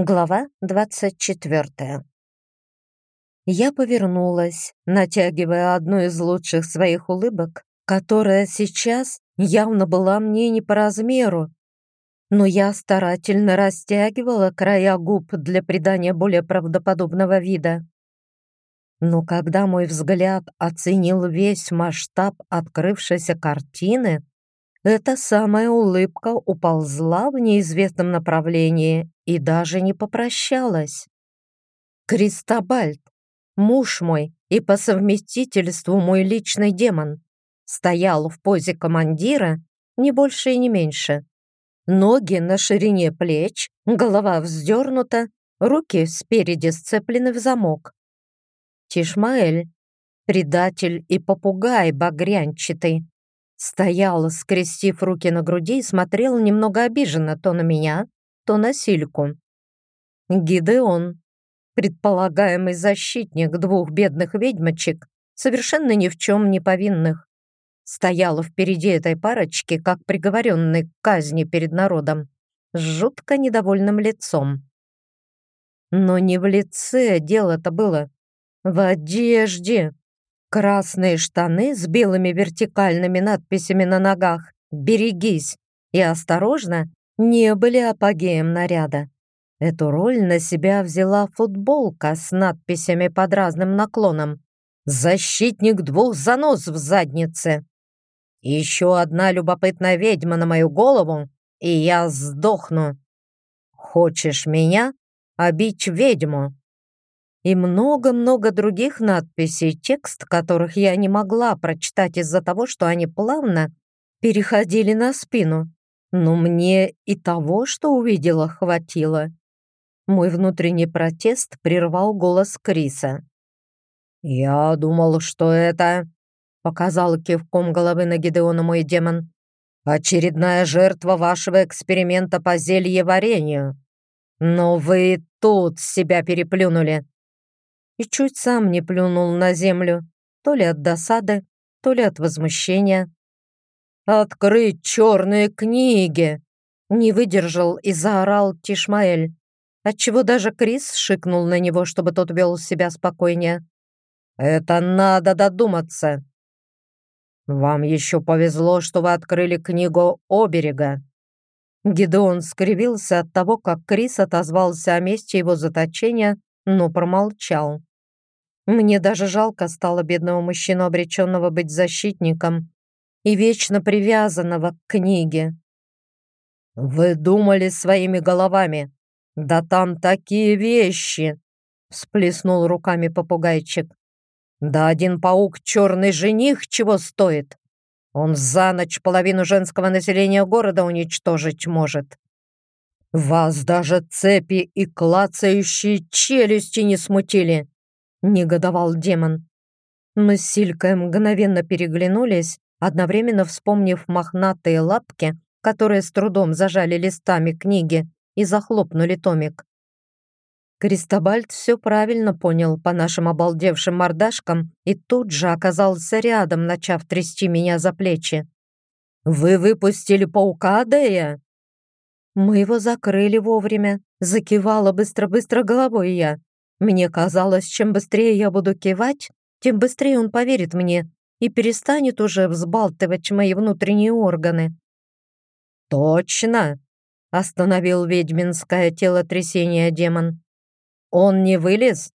Глава 24. Я повернулась, натягивая одну из лучших своих улыбок, которая сейчас явно была мне не по размеру, но я старательно растягивала края губ для придания более правдоподобного вида. Но когда мой взгляд оценил весь масштаб открывшейся картины, эта самая улыбка уползла в неизвестном направлении и даже не попрощалась. Кристобальд, муж мой и по совместительству мой личный демон, стоял в позе командира не больше и не меньше. Ноги на ширине плеч, голова вздернута, руки спереди сцеплены в замок. Тишмаэль, предатель и попугай багрянчатый, Стоял, скрестив руки на груди и смотрел немного обиженно то на меня, то на Сильку. Гидеон, предполагаемый защитник двух бедных ведьмочек, совершенно ни в чем не повинных, стоял впереди этой парочки, как приговоренный к казни перед народом, с жутко недовольным лицом. Но не в лице дело-то было, в одежде. Красные штаны с белыми вертикальными надписями на ногах «Берегись» и «Осторожно» не были апогеем наряда. Эту роль на себя взяла футболка с надписями под разным наклоном. «Защитник двух занос в заднице». «Еще одна любопытная ведьма на мою голову, и я сдохну. Хочешь меня? Обить ведьму?» И много-много других надписей, текст которых я не могла прочитать из-за того, что они плавно переходили на спину. Но мне и того, что увидела, хватило. Мой внутренний протест прервал голос Криса. «Я думал, что это...» — показал кивком головы на Гидеона мой демон. «Очередная жертва вашего эксперимента по зельеварению. Но вы тут себя переплюнули и чуть сам не плюнул на землю, то ли от досады, то ли от возмущения. «Открыть черные книги!» Не выдержал и заорал Тишмаэль, отчего даже Крис шикнул на него, чтобы тот вел себя спокойнее. «Это надо додуматься!» «Вам еще повезло, что вы открыли книгу Оберега!» Гидеон скривился от того, как Крис отозвался о месте его заточения, но промолчал. Мне даже жалко стало бедного мужчину, обреченного быть защитником и вечно привязанного к книге. «Вы думали своими головами? Да там такие вещи!» всплеснул руками попугайчик. «Да один паук черный жених чего стоит? Он за ночь половину женского населения города уничтожить может. Вас даже цепи и клацающие челюсти не смутили негодовал демон. Мы с Силькой мгновенно переглянулись, одновременно вспомнив мохнатые лапки, которые с трудом зажали листами книги и захлопнули томик. Кристобальд все правильно понял по нашим обалдевшим мордашкам и тут же оказался рядом, начав трясти меня за плечи. «Вы выпустили паука, Дея?» «Мы его закрыли вовремя», — закивала быстро-быстро головой я. Мне казалось, чем быстрее я буду кивать, тем быстрее он поверит мне и перестанет уже взбалтывать мои внутренние органы. «Точно!» — остановил ведьминское тело трясения демон. «Он не вылез?»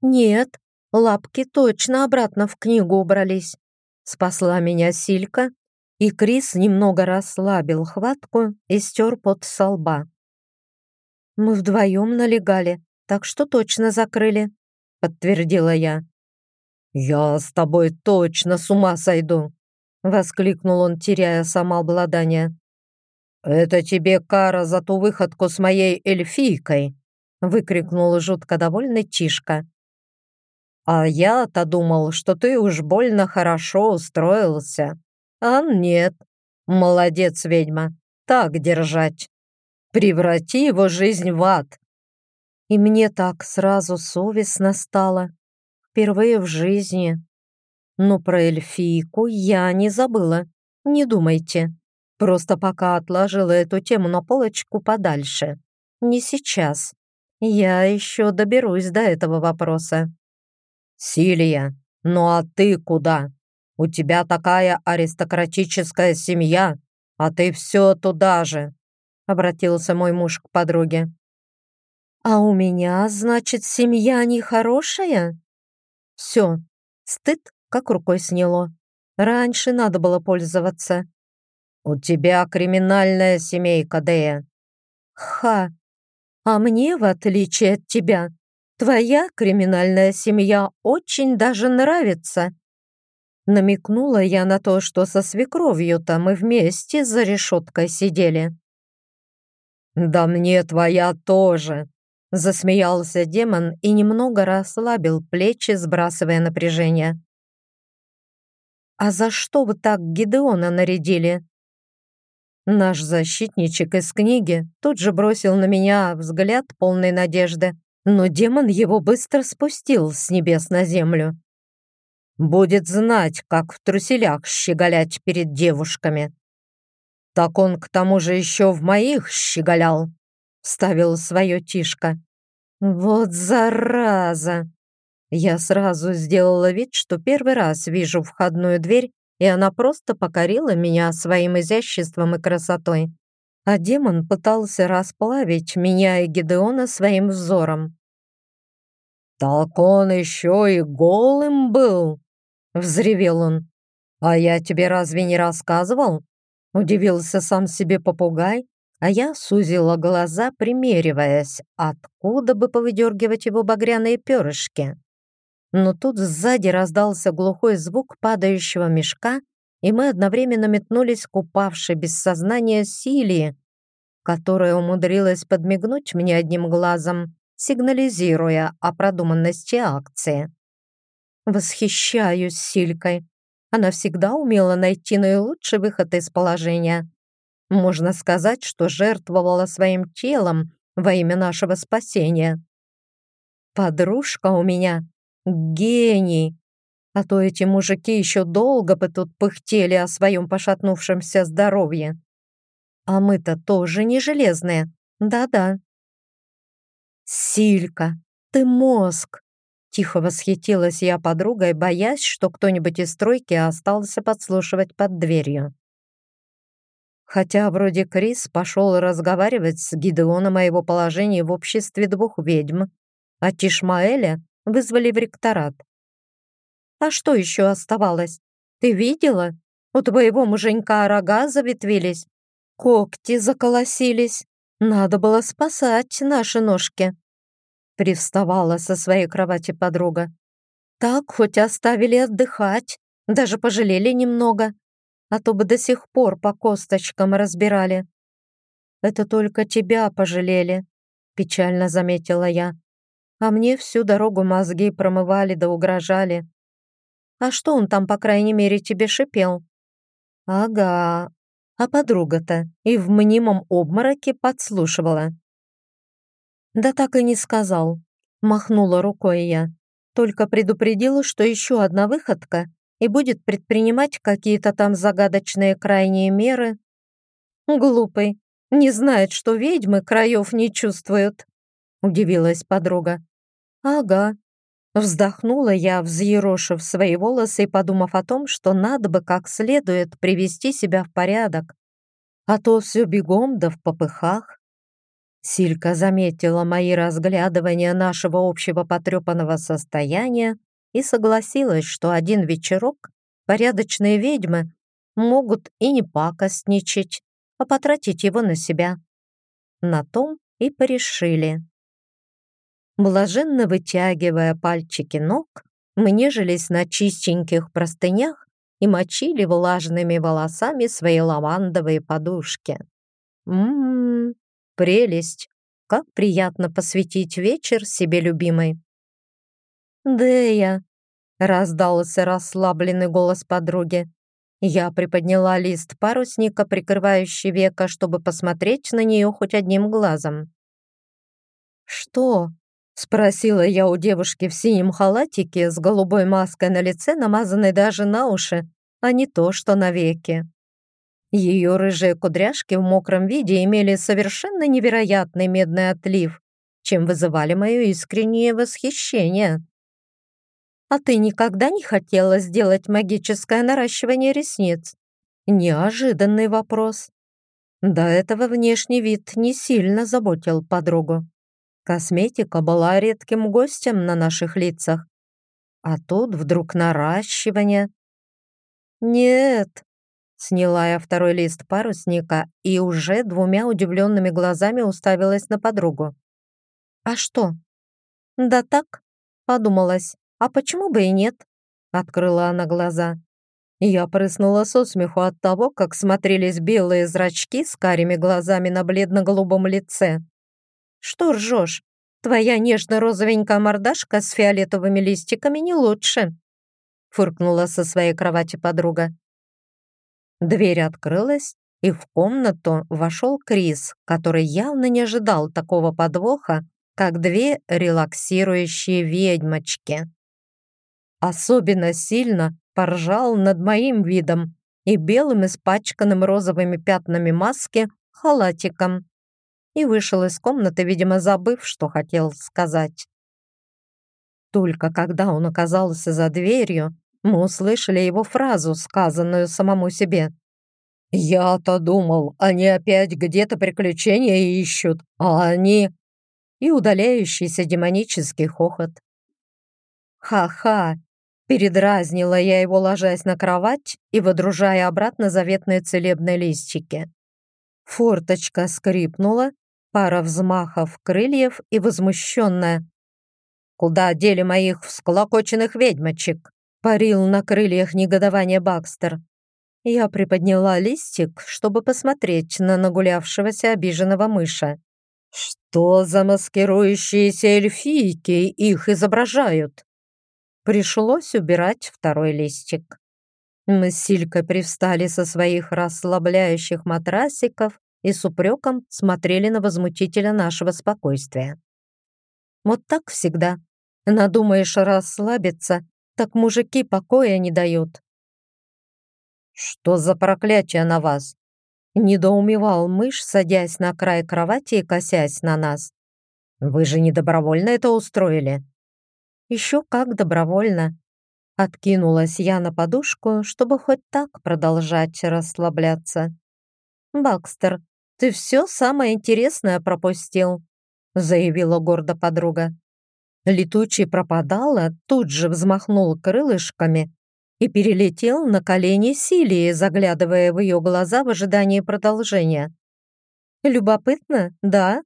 «Нет, лапки точно обратно в книгу убрались», — спасла меня Силька, и Крис немного расслабил хватку и стер под со лба. Мы вдвоем налегали, так что точно закрыли», — подтвердила я. «Я с тобой точно с ума сойду!» — воскликнул он, теряя самообладание. «Это тебе кара за ту выходку с моей эльфийкой!» — выкрикнул жутко довольный Тишка. «А я-то думал, что ты уж больно хорошо устроился. А нет. Молодец, ведьма. Так держать. Преврати его жизнь в ад. И мне так сразу совестно стало. Впервые в жизни. Но про эльфийку я не забыла. Не думайте. Просто пока отложила эту тему на полочку подальше. не сейчас. Я еще доберусь до этого вопроса. «Силия, ну а ты куда? У тебя такая аристократическая семья, а ты все туда же», обратился мой муж к подруге. «А у меня, значит, семья нехорошая?» Все, стыд как рукой сняло. Раньше надо было пользоваться. «У тебя криминальная семейка, Дея». «Ха! А мне, в отличие от тебя, твоя криминальная семья очень даже нравится». Намекнула я на то, что со свекровью-то мы вместе за решеткой сидели. «Да мне твоя тоже!» Засмеялся демон и немного расслабил плечи, сбрасывая напряжение. «А за что вы так Гидеона нарядили?» Наш защитничек из книги тут же бросил на меня взгляд полной надежды, но демон его быстро спустил с небес на землю. «Будет знать, как в труселях щеголять перед девушками», «Так он к тому же еще в моих щеголял», — вставил свое Тишка. «Вот зараза!» Я сразу сделала вид, что первый раз вижу входную дверь, и она просто покорила меня своим изяществом и красотой. А демон пытался расплавить меня и Гидеона своим взором. «Так он еще и голым был!» — взревел он. «А я тебе разве не рассказывал? Удивился сам себе попугай, а я сузила глаза, примериваясь, откуда бы повыдергивать его багряные перышки. Но тут сзади раздался глухой звук падающего мешка, и мы одновременно метнулись к упавшей без сознания Силии, которая умудрилась подмигнуть мне одним глазом, сигнализируя о продуманности акции. Восхищаюсь Силькой. Она всегда умела найти наилучший выход из положения. Можно сказать, что жертвовала своим телом во имя нашего спасения. Подружка у меня — гений. А то эти мужики еще долго бы тут пыхтели о своем пошатнувшемся здоровье. А мы-то тоже не железные. Да-да. Силька, ты мозг. Тихо восхитилась я подругой, боясь, что кто-нибудь из стройки остался подслушивать под дверью. Хотя вроде Крис пошел разговаривать с Гидеоном о его положении в обществе двух ведьм, а Тишмаэля вызвали в ректорат. А что еще оставалось? Ты видела? У твоего муженька рога заветвились, когти заколосились. Надо было спасать наши ножки привставала со своей кровати подруга. «Так хоть оставили отдыхать, даже пожалели немного, а то бы до сих пор по косточкам разбирали». «Это только тебя пожалели», — печально заметила я. «А мне всю дорогу мозги промывали да угрожали. А что он там, по крайней мере, тебе шипел?» «Ага, а подруга-то и в мнимом обмороке подслушивала. «Да так и не сказал», — махнула рукой я. «Только предупредила, что еще одна выходка и будет предпринимать какие-то там загадочные крайние меры». «Глупый, не знает, что ведьмы краев не чувствуют», — удивилась подруга. «Ага». Вздохнула я, взъерошив свои волосы и подумав о том, что надо бы как следует привести себя в порядок, а то все бегом да в попыхах. Силька заметила мои разглядывания нашего общего потрепанного состояния и согласилась, что один вечерок порядочные ведьмы могут и не пакостничать, а потратить его на себя. На том и порешили. Блаженно вытягивая пальчики ног, мы нежились на чистеньких простынях и мочили влажными волосами свои лавандовые подушки. Ммм, Прелесть! Как приятно посвятить вечер себе любимой. «Дея!» — раздался расслабленный голос подруги. Я приподняла лист парусника, прикрывающий века, чтобы посмотреть на нее хоть одним глазом. «Что?» — спросила я у девушки в синем халатике с голубой маской на лице, намазанной даже на уши, а не то, что на веки. Ее рыжие кудряшки в мокром виде имели совершенно невероятный медный отлив, чем вызывали мое искреннее восхищение. «А ты никогда не хотела сделать магическое наращивание ресниц?» Неожиданный вопрос. До этого внешний вид не сильно заботил подругу. Косметика была редким гостем на наших лицах. А тут вдруг наращивание. «Нет», — сняла я второй лист парусника и уже двумя удивленными глазами уставилась на подругу. «А что?» «Да так», — подумалась. «А почему бы и нет?» Открыла она глаза. Я прыснула со смеху от того, как смотрелись белые зрачки с карими глазами на бледно-голубом лице. «Что ржешь? Твоя нежно-розовенькая мордашка с фиолетовыми листиками не лучше», фыркнула со своей кровати подруга. Дверь открылась, и в комнату вошел Крис, который явно не ожидал такого подвоха, как две релаксирующие ведьмочки особенно сильно поржал над моим видом и белым испачканным розовыми пятнами маски халатиком и вышел из комнаты, видимо, забыв, что хотел сказать. Только когда он оказался за дверью, мы услышали его фразу, сказанную самому себе. «Я-то думал, они опять где-то приключения ищут, а они...» И удаляющийся демонический хохот. «Ха-ха, Передразнила я его, ложась на кровать и выдружая обратно заветные целебные листики. Форточка скрипнула, пара взмахов крыльев и возмущенная. «Куда дели моих всклокоченных ведьмочек?» парил на крыльях негодования Бакстер. Я приподняла листик, чтобы посмотреть на нагулявшегося обиженного мыша. «Что за маскирующиеся эльфийки их изображают?» Пришлось убирать второй листик. Мы с Силькой привстали со своих расслабляющих матрасиков и с упреком смотрели на возмутителя нашего спокойствия. Вот так всегда. Надумаешь расслабиться, так мужики покоя не дают. «Что за проклятие на вас?» Недоумевал мышь, садясь на край кровати и косясь на нас. «Вы же не добровольно это устроили?» Еще как добровольно. Откинулась я на подушку, чтобы хоть так продолжать расслабляться. «Бакстер, ты все самое интересное пропустил», заявила гордо подруга. Летучий пропадала, тут же взмахнул крылышками и перелетел на колени Силии, заглядывая в ее глаза в ожидании продолжения. «Любопытно, да?»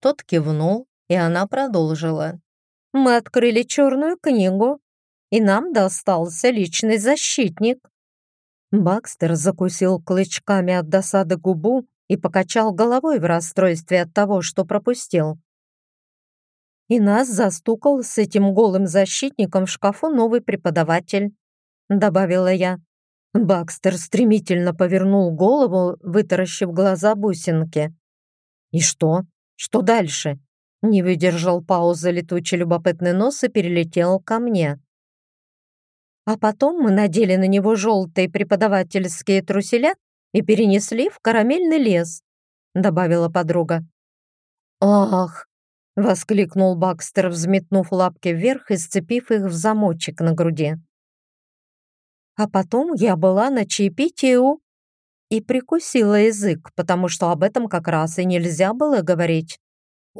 Тот кивнул, и она продолжила мы открыли черную книгу, и нам достался личный защитник». Бакстер закусил клычками от досады губу и покачал головой в расстройстве от того, что пропустил. И нас застукал с этим голым защитником в шкафу новый преподаватель, добавила я. Бакстер стремительно повернул голову, вытаращив глаза бусинки. «И что? Что дальше?» Не выдержал паузы летучий любопытный нос и перелетел ко мне. А потом мы надели на него желтые преподавательские труселя и перенесли в карамельный лес, добавила подруга. «Ах!» — воскликнул Бакстер, взметнув лапки вверх и сцепив их в замочек на груди. А потом я была на чаепитии. И прикусила язык, потому что об этом как раз и нельзя было говорить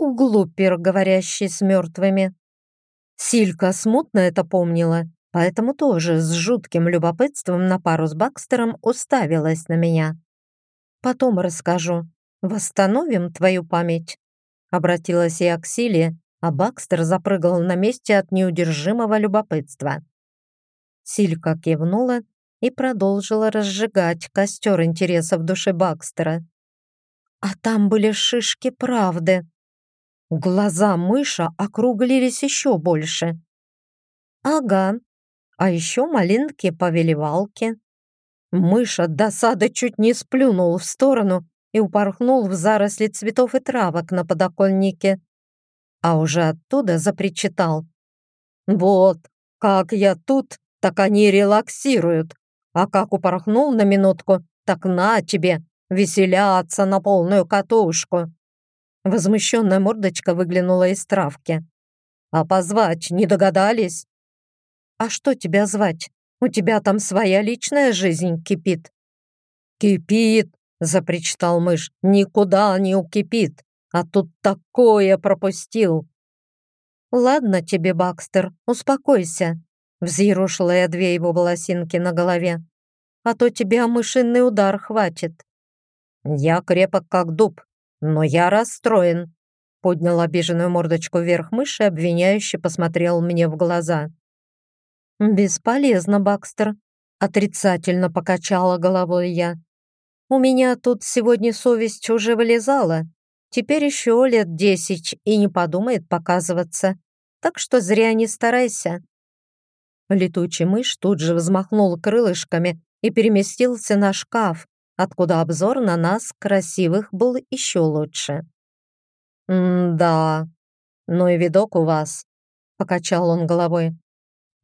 углупер, говорящий с мертвыми. Силька смутно это помнила, поэтому тоже с жутким любопытством на пару с Бакстером уставилась на меня. «Потом расскажу. Восстановим твою память», — обратилась я к Силе, а Бакстер запрыгал на месте от неудержимого любопытства. Силька кивнула и продолжила разжигать костер интереса в душе Бакстера. «А там были шишки правды», Глаза мыша округлились еще больше. Ага, а еще малинки-повелевалки. Мыш от досады чуть не сплюнул в сторону и упорхнул в заросли цветов и травок на подоконнике. А уже оттуда запричитал. «Вот, как я тут, так они релаксируют, а как упорхнул на минутку, так на тебе, веселяться на полную катушку!» Возмущенная мордочка выглянула из травки. «А позвать не догадались?» «А что тебя звать? У тебя там своя личная жизнь кипит». «Кипит!» — запричитал мышь. «Никуда не укипит, а тут такое пропустил!» «Ладно тебе, Бакстер, успокойся», — взъерушила я две его волосинки на голове. «А то тебе мышиный удар хватит». «Я крепок как дуб, но я расстроен», — поднял обиженную мордочку вверх мыши, обвиняюще посмотрел мне в глаза. «Бесполезно, Бакстер», — отрицательно покачала головой я. «У меня тут сегодня совесть уже вылезала, Теперь еще лет десять и не подумает показываться. Так что зря не старайся». Летучий мышь тут же взмахнул крылышками и переместился на шкаф, откуда обзор на нас, красивых, был еще лучше. «М-да, ну и видок у вас», — покачал он головой.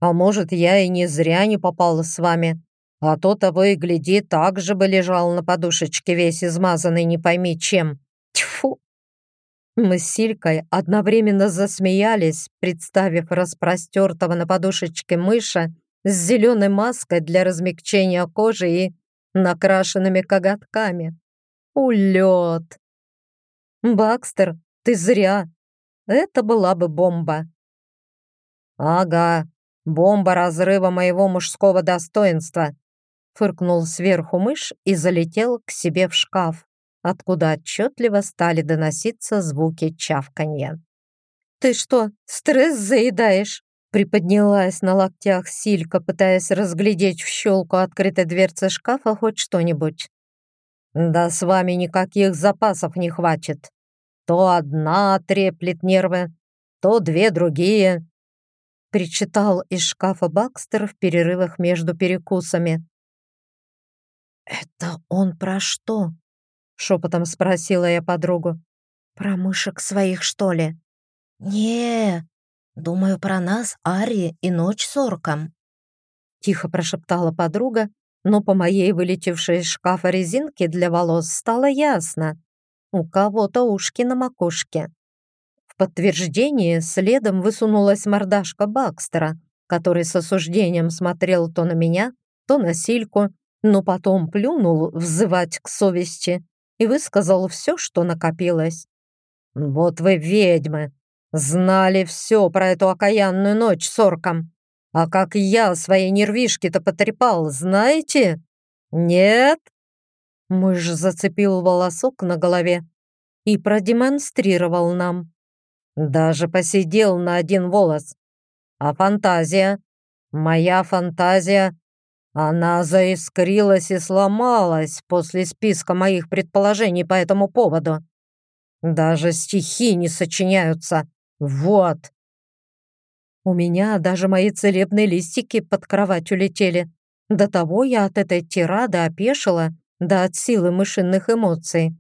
«А может, я и не зря не попал с вами, а то того и гляди, так же бы лежал на подушечке весь измазанный не пойми чем». Тьфу! Мы с Силькой одновременно засмеялись, представив распростертого на подушечке мыша с зеленой маской для размягчения кожи и накрашенными коготками. Улет! Бакстер, ты зря. Это была бы бомба. Ага, бомба разрыва моего мужского достоинства. Фыркнул сверху мышь и залетел к себе в шкаф откуда отчетливо стали доноситься звуки чавканья. «Ты что, стресс заедаешь?» Приподнялась на локтях Силька, пытаясь разглядеть в щелку открытой дверцы шкафа хоть что-нибудь. «Да с вами никаких запасов не хватит. То одна треплет нервы, то две другие», причитал из шкафа Бакстер в перерывах между перекусами. «Это он про что?» Шепотом спросила я подругу. «Про мышек своих, что ли?» не думаю, про нас, Ари и ночь с орком». Тихо прошептала подруга, но по моей вылетевшей из шкафа резинке для волос стало ясно. У кого-то ушки на макушке. В подтверждение следом высунулась мордашка Бакстера, который с осуждением смотрел то на меня, то на Сильку, но потом плюнул взывать к совести и высказал все, что накопилось. «Вот вы ведьмы! Знали все про эту окаянную ночь с орком. А как я свои нервишки-то потрепал, знаете? Нет?» Мышь зацепил волосок на голове и продемонстрировал нам. Даже посидел на один волос. А фантазия? Моя фантазия она заискрилась и сломалась после списка моих предположений по этому поводу. Даже стихи не сочиняются. Вот. У меня даже мои целебные листики под кровать улетели. До того я от этой тирады опешила, да от силы мышиных эмоций.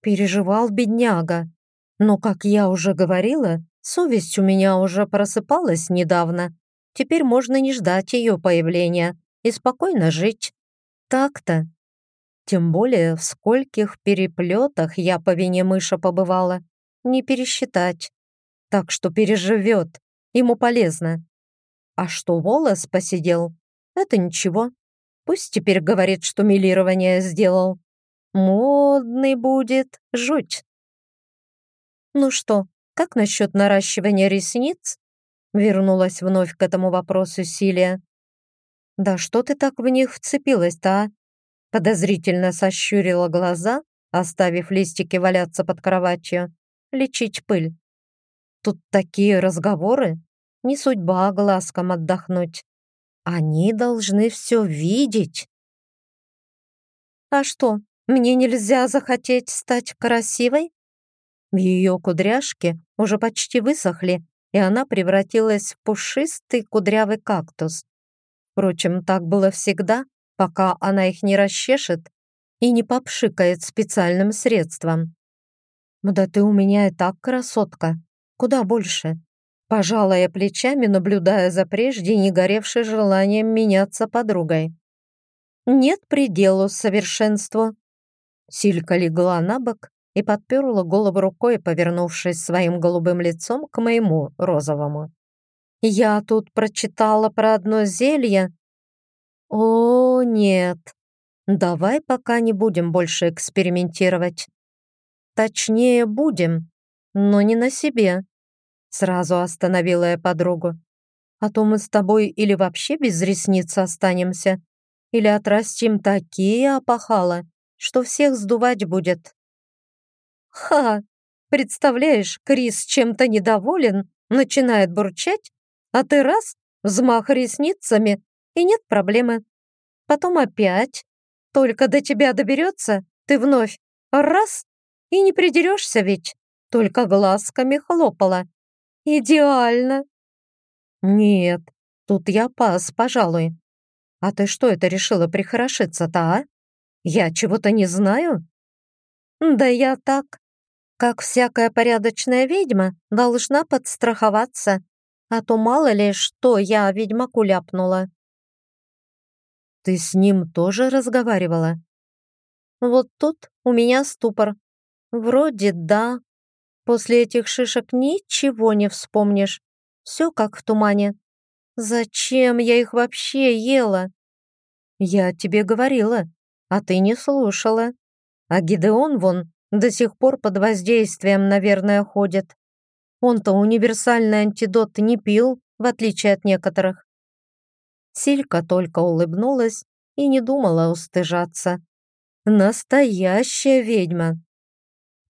Переживал бедняга. Но, как я уже говорила, совесть у меня уже просыпалась недавно. Теперь можно не ждать ее появления и спокойно жить. Так-то. Тем более, в скольких переплетах я по вине мыша побывала. Не пересчитать. Так что переживет. Ему полезно. А что волос посидел, это ничего. Пусть теперь говорит, что милирование сделал. Модный будет жуть. Ну что, как насчет наращивания ресниц? Вернулась вновь к этому вопросу Силия. «Да что ты так в них вцепилась-то, а?» Подозрительно сощурила глаза, оставив листики валяться под кроватью. Лечить пыль. Тут такие разговоры. Не судьба глазкам отдохнуть. Они должны все видеть. А что, мне нельзя захотеть стать красивой? Ее кудряшки уже почти высохли, и она превратилась в пушистый кудрявый кактус. Впрочем, так было всегда, пока она их не расчешет и не попшикает специальным средством. «Да ты у меня и так красотка. Куда больше?» Пожала я плечами, наблюдая за прежде не горевшей желанием меняться подругой. нет пределу совершенству». Силька легла на бок и подперла голову рукой, повернувшись своим голубым лицом к моему розовому. «Я тут прочитала про одно зелье». «О, нет, давай пока не будем больше экспериментировать. Точнее, будем, но не на себе». Сразу остановила я подругу. «А то мы с тобой или вообще без ресниц останемся, или отрастим такие опахала, что всех сдувать будет». «Ха! Представляешь, Крис чем-то недоволен, начинает бурчать, а ты раз, взмах ресницами, и нет проблемы. Потом опять, только до тебя доберется, ты вновь раз, и не придерешься ведь, только глазками хлопала. Идеально!» «Нет, тут я пас, пожалуй. А ты что это решила прихорошиться-то, а? Я чего-то не знаю?» «Да я так, как всякая порядочная ведьма, должна подстраховаться, а то мало ли, что я ведьмаку ляпнула. Ты с ним тоже разговаривала? Вот тут у меня ступор. Вроде да. После этих шишек ничего не вспомнишь. Все как в тумане. Зачем я их вообще ела? Я тебе говорила, а ты не слушала. А Гидеон вон до сих пор под воздействием, наверное, ходит. Он-то универсальный антидот не пил, в отличие от некоторых. Силька только улыбнулась и не думала устыжаться. Настоящая ведьма.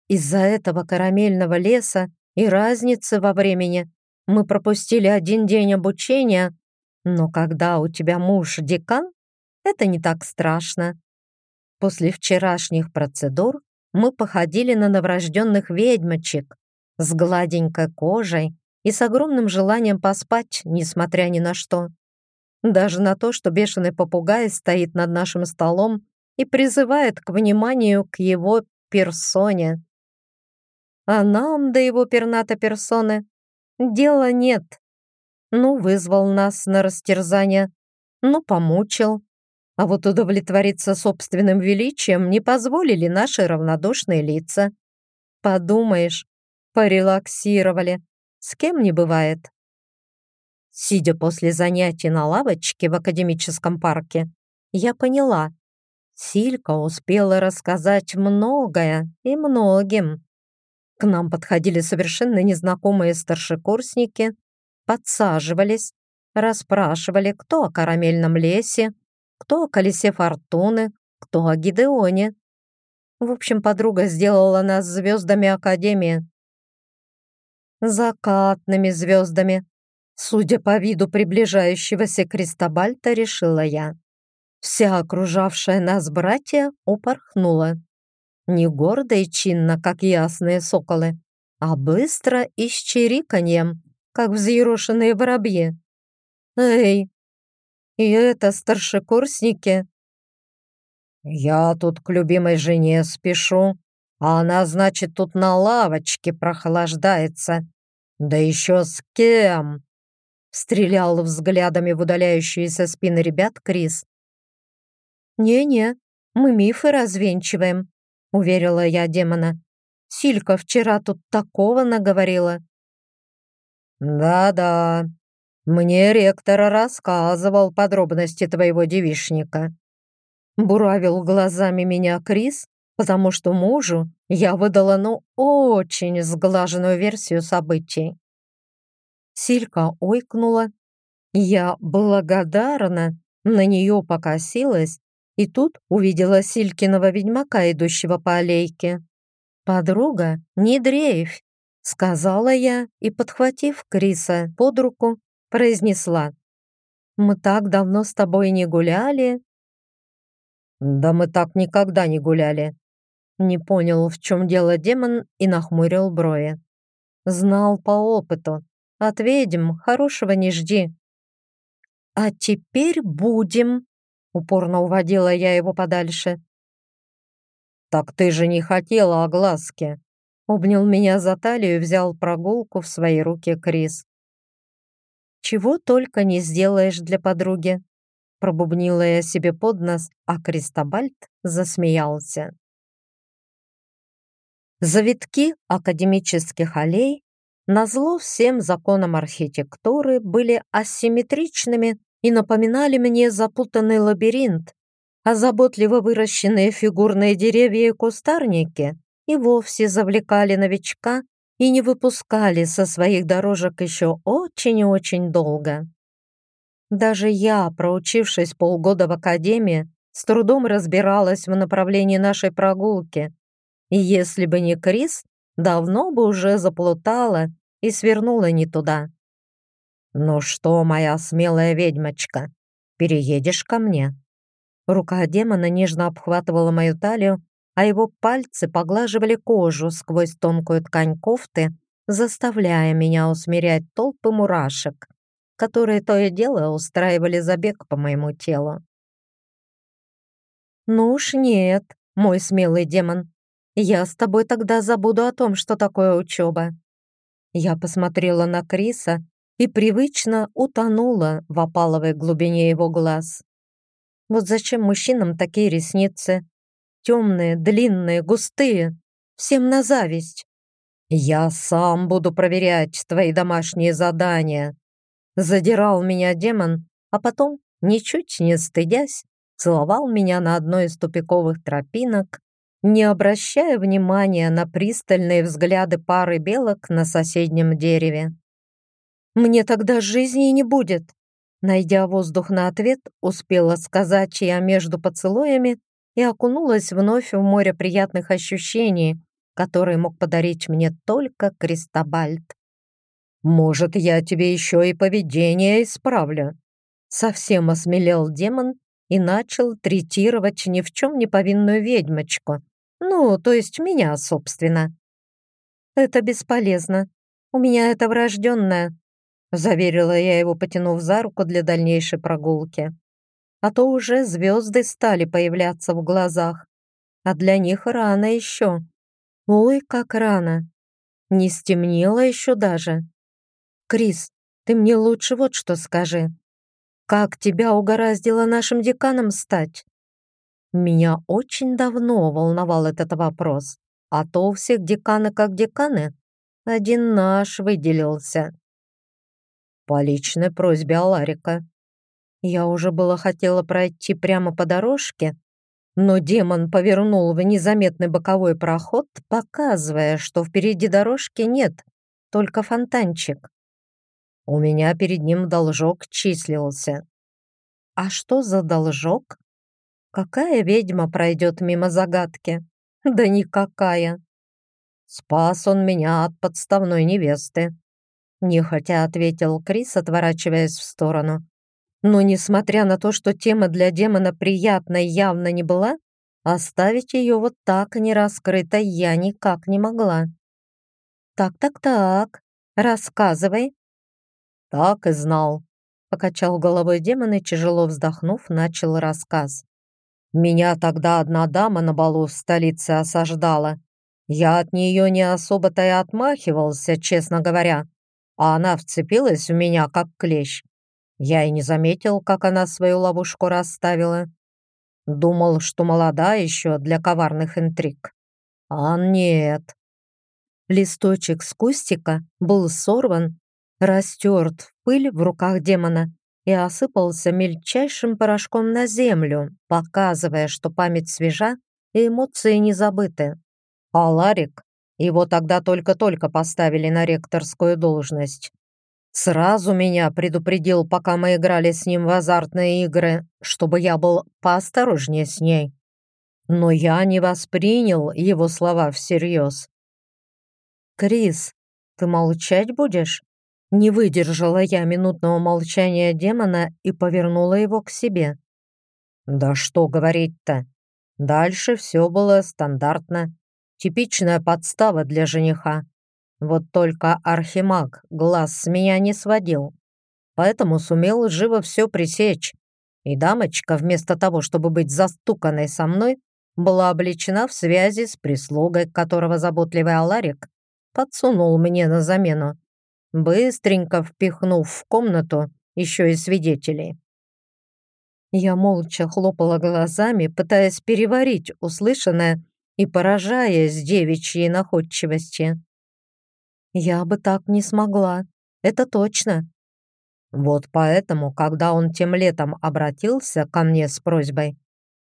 Из-за этого карамельного леса и разницы во времени мы пропустили один день обучения, но когда у тебя муж декан, это не так страшно. После вчерашних процедур мы походили на новорожденных ведьмочек с гладенькой кожей и с огромным желанием поспать, несмотря ни на что. Даже на то, что бешеный попугай стоит над нашим столом и призывает к вниманию к его персоне. А нам до его перната персоны дела нет. Ну, вызвал нас на растерзание, ну, помучил, а вот удовлетвориться собственным величием не позволили наши равнодушные лица. Подумаешь, порелаксировали. С кем не бывает. Сидя после занятий на лавочке в академическом парке, я поняла, Силька успела рассказать многое и многим. К нам подходили совершенно незнакомые старшекурсники, подсаживались, расспрашивали, кто о карамельном лесе, кто о колесе фортуны, кто о Гидеоне. В общем, подруга сделала нас звездами Академии. Закатными звездами. Судя по виду приближающегося Кристобальта, решила я. Вся окружавшая нас братья упорхнула. Не гордо и чинно, как ясные соколы, а быстро и с чириканьем, как взъерошенные воробьи. «Эй, и это старшекурсники. Я тут к любимой жене спешу, а она, значит, тут на лавочке прохлаждается. Да еще с кем? Стрелял взглядами в удаляющиеся спины ребят Крис. «Не-не, мы мифы развенчиваем», — уверила я демона. «Силька вчера тут такого наговорила». «Да-да, мне ректор рассказывал подробности твоего девишника. Буравил глазами меня Крис, потому что мужу я выдала ну очень сглаженную версию событий. Силька ойкнула. Я благодарна на нее покосилась и тут увидела Силькиного ведьмака, идущего по аллейке. «Подруга, не дрейфь!» — сказала я и, подхватив Криса под руку, произнесла. «Мы так давно с тобой не гуляли». «Да мы так никогда не гуляли». Не понял, в чем дело демон и нахмурил брови. Знал по опыту. От ведьм хорошего не жди. «А теперь будем», — упорно уводила я его подальше. «Так ты же не хотела огласки», — обнял меня за талию и взял прогулку в свои руки Крис. Чего только не сделаешь для подруги. пробубнила я себе под нос, а Кристобальд засмеялся. Завитки академических аллей, назло всем законам архитектуры, были асимметричными и напоминали мне запутанный лабиринт, а заботливо выращенные фигурные деревья и кустарники и вовсе завлекали новичка и не выпускали со своих дорожек еще очень и очень долго. Даже я, проучившись полгода в академии, с трудом разбиралась в направлении нашей прогулки. И если бы не Крис, давно бы уже заплутала и свернула не туда. «Ну что, моя смелая ведьмочка, переедешь ко мне?» Рука демона нежно обхватывала мою талию, а его пальцы поглаживали кожу сквозь тонкую ткань кофты, заставляя меня усмирять толпы мурашек, которые то и дело устраивали забег по моему телу. «Ну уж нет, мой смелый демон, я с тобой тогда забуду о том, что такое учеба». Я посмотрела на Криса и привычно утонула в опаловой глубине его глаз. Вот зачем мужчинам такие ресницы? Темные, длинные, густые. Всем на зависть. «Я сам буду проверять твои домашние задания», задирал меня демон, а потом, ничуть не стыдясь, целовал меня на одной из тупиковых тропинок, не обращая внимания на пристальные взгляды пары белок на соседнем дереве. «Мне тогда жизни не будет!» Найдя воздух на ответ, успела сказать я между поцелуями и окунулась вновь в море приятных ощущений, которые мог подарить мне только Кристобальд. «Может, я тебе еще и поведение исправлю?» Совсем осмелел демон и начал третировать ни в чем не повинную ведьмочку. Ну, то есть меня, собственно. «Это бесполезно. У меня это врожденное», заверила я его, потянув за руку для дальнейшей прогулки. А то уже звезды стали появляться в глазах, а для них рано еще. Ой, как рано. Не стемнело еще даже. Крис, ты мне лучше вот что скажи. Как тебя угораздило нашим деканом стать? Меня очень давно волновал этот вопрос, а то у всех деканы как деканы. Один наш выделился. По личной просьбе Аларика. Я уже было хотела пройти прямо по дорожке, но демон повернул в незаметный боковой проход, показывая, что впереди дорожки нет, только фонтанчик. У меня перед ним должок числился. А что за должок? Какая ведьма пройдет мимо загадки? Да никакая. Спас он меня от подставной невесты. Нехотя ответил Крис, отворачиваясь в сторону. Но несмотря на то, что тема для демона приятной явно не была, оставить ее вот так нераскрытой я никак не могла. «Так-так-так, рассказывай», «Так и знал», — покачал головой демон и, тяжело вздохнув, начал рассказ. «Меня тогда одна дама на балу в столице осаждала. Я от нее не особо-то и отмахивался, честно говоря, а она вцепилась в меня, как клещ. Я и не заметил, как она свою ловушку расставила. Думал, что молода еще для коварных интриг. А нет. Листочек с кустика был сорван растерт в пыль в руках демона и осыпался мельчайшим порошком на землю, показывая, что память свежа и эмоции не забыты. А Ларик, его тогда только-только поставили на ректорскую должность. Сразу меня предупредил, пока мы играли с ним в азартные игры, чтобы я был поосторожнее с ней. Но я не воспринял его слова всерьез. «Крис, ты молчать будешь?» Не выдержала я минутного молчания демона и повернула его к себе. Да что говорить-то? Дальше все было стандартно. Типичная подстава для жениха. Вот только архимаг глаз с меня не сводил. Поэтому сумел живо все пресечь. И дамочка, вместо того, чтобы быть застуканной со мной, была обличена в связи с прислугой, которого заботливый Аларик подсунул мне на замену быстренько впихнув в комнату еще и свидетелей. Я молча хлопала глазами, пытаясь переварить услышанное и поражаясь девичьей находчивости. Я бы так не смогла, это точно. Вот поэтому, когда он тем летом обратился ко мне с просьбой,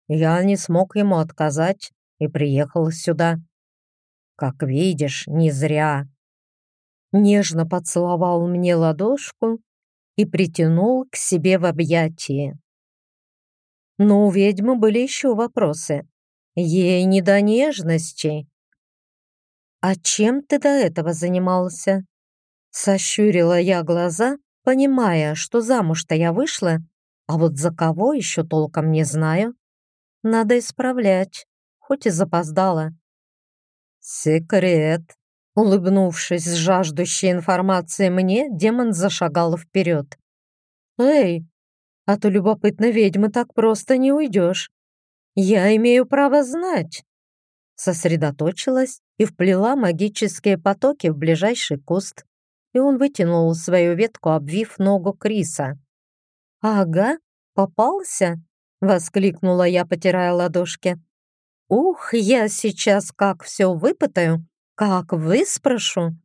я не смог ему отказать и приехал сюда. Как видишь, не зря. Нежно поцеловал мне ладошку и притянул к себе в объятии. Но у ведьмы были еще вопросы. Ей не до нежностей. «А чем ты до этого занимался?» Сощурила я глаза, понимая, что замуж-то я вышла, а вот за кого еще толком не знаю. Надо исправлять, хоть и запоздала. «Секрет!» Улыбнувшись с жаждущей информации мне, демон зашагал вперед. «Эй, а то любопытной ведьмы так просто не уйдешь. Я имею право знать!» Сосредоточилась и вплела магические потоки в ближайший куст, и он вытянул свою ветку, обвив ногу Криса. «Ага, попался!» — воскликнула я, потирая ладошки. «Ух, я сейчас как все выпытаю, как выспрошу!»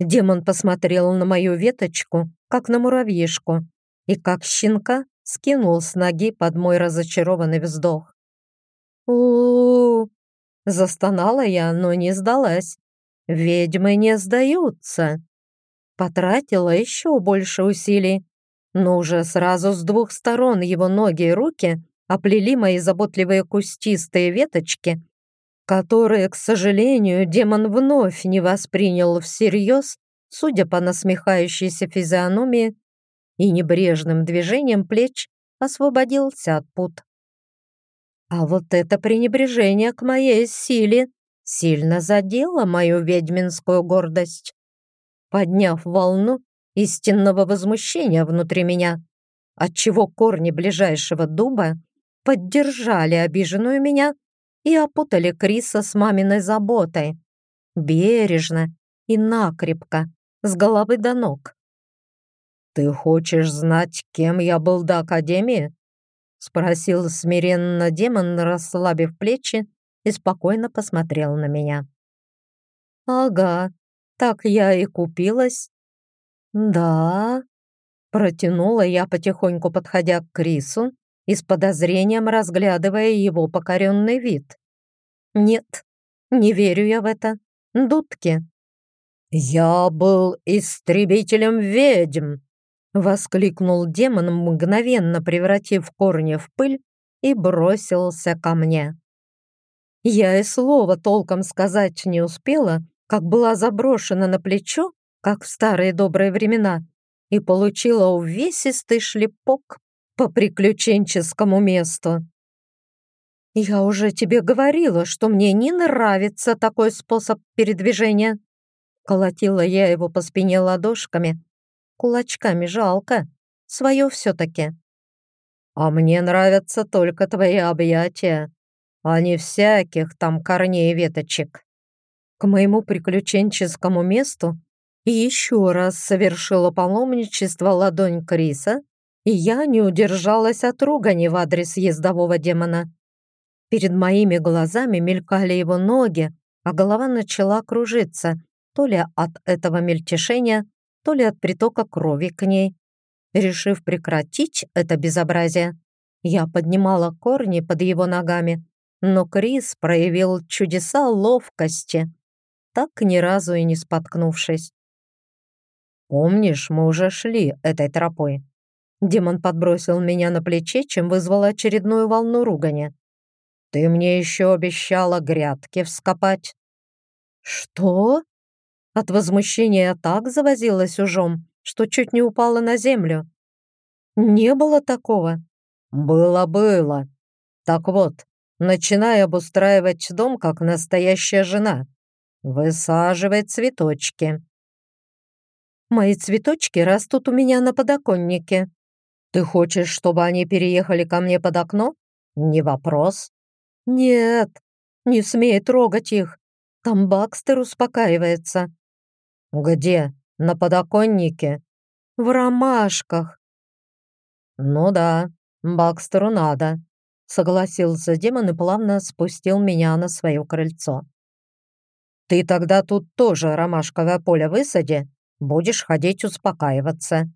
Демон посмотрел на мою веточку, как на муравьишку, и как щенка скинул с ноги под мой разочарованный вздох. у, Застонала я, но не сдалась. Ведьмы не сдаются. Потратила еще больше усилий, но уже сразу с двух сторон его ноги и руки оплели мои заботливые кустистые веточки, которые, к сожалению, демон вновь не воспринял всерьез, судя по насмехающейся физиономии и небрежным движением плеч, освободился от пут. А вот это пренебрежение к моей силе сильно задело мою ведьминскую гордость, подняв волну истинного возмущения внутри меня, отчего корни ближайшего дуба поддержали обиженную меня и опутали Криса с маминой заботой. Бережно и накрепко, с головы до ног. «Ты хочешь знать, кем я был до Академии?» Спросил смиренно демон, расслабив плечи, и спокойно посмотрел на меня. «Ага, так я и купилась». «Да?» Протянула я, потихоньку подходя к Крису и с подозрением разглядывая его покоренный вид. «Нет, не верю я в это. Дудки». «Я был истребителем ведьм», — воскликнул демон, мгновенно превратив корни в пыль и бросился ко мне. Я и слова толком сказать не успела, как была заброшена на плечо, как в старые добрые времена, и получила увесистый шлепок по приключенческому месту. «Я уже тебе говорила, что мне не нравится такой способ передвижения», колотила я его по спине ладошками. Кулачками жалко, свое все-таки. «А мне нравятся только твои объятия, а не всяких там корней и веточек». К моему приключенческому месту и еще раз совершила паломничество ладонь Криса, и я не удержалась от ругани в адрес ездового демона. Перед моими глазами мелькали его ноги, а голова начала кружиться, то ли от этого мельтешения, то ли от притока крови к ней. Решив прекратить это безобразие, я поднимала корни под его ногами, но Крис проявил чудеса ловкости, так ни разу и не споткнувшись. «Помнишь, мы уже шли этой тропой?» Демон подбросил меня на плече, чем вызвал очередную волну ругани. «Ты мне еще обещала грядки вскопать». «Что?» От возмущения так завозилась ужом, что чуть не упала на землю. «Не было такого». «Было-было. Так вот, начинай обустраивать дом, как настоящая жена. Высаживай цветочки». «Мои цветочки растут у меня на подоконнике», ты хочешь, чтобы они переехали ко мне под окно? Не вопрос. Нет, не смей трогать их. Там Бакстер успокаивается. Где? На подоконнике? В ромашках. Ну да, Бакстеру надо», — согласился демон и плавно спустил меня на свое крыльцо. «Ты тогда тут тоже ромашковое поле высади, будешь ходить успокаиваться».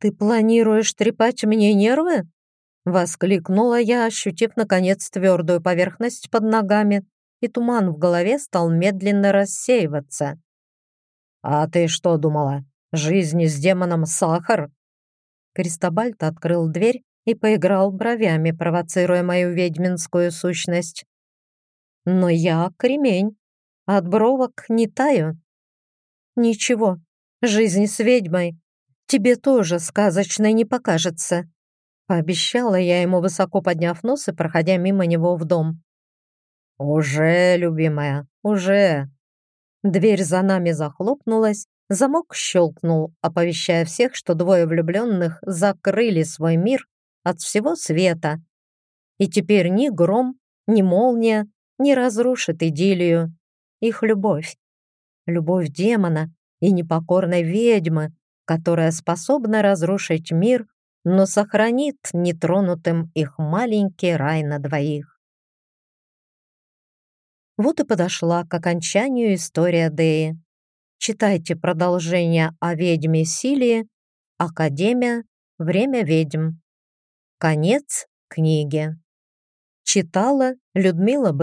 «Ты планируешь трепать мне нервы?» — воскликнула я, ощутив, наконец, твердую поверхность под ногами, и туман в голове стал медленно рассеиваться. «А ты что думала, жизнь с демоном сахар?» Кристобальт открыл дверь и поиграл бровями, провоцируя мою ведьминскую сущность. «Но я кремень, от бровок не таю». «Ничего, жизнь с ведьмой тебе тоже сказочной не покажется», пообещала я ему, высоко подняв нос и проходя мимо него в дом. «Уже, любимая, уже!» Дверь за нами захлопнулась, замок щелкнул, оповещая всех, что двое влюбленных закрыли свой мир от всего света. И теперь ни гром, ни молния не разрушит идиллию. Их любовь. Любовь демона и непокорной ведьмы, которая способна разрушить мир, но сохранит нетронутым их маленький рай на двоих. Вот и подошла к окончанию история Деи. Читайте продолжение о ведьме Силии, Академия, Время ведьм. Конец книги. Читала Людмила Бык.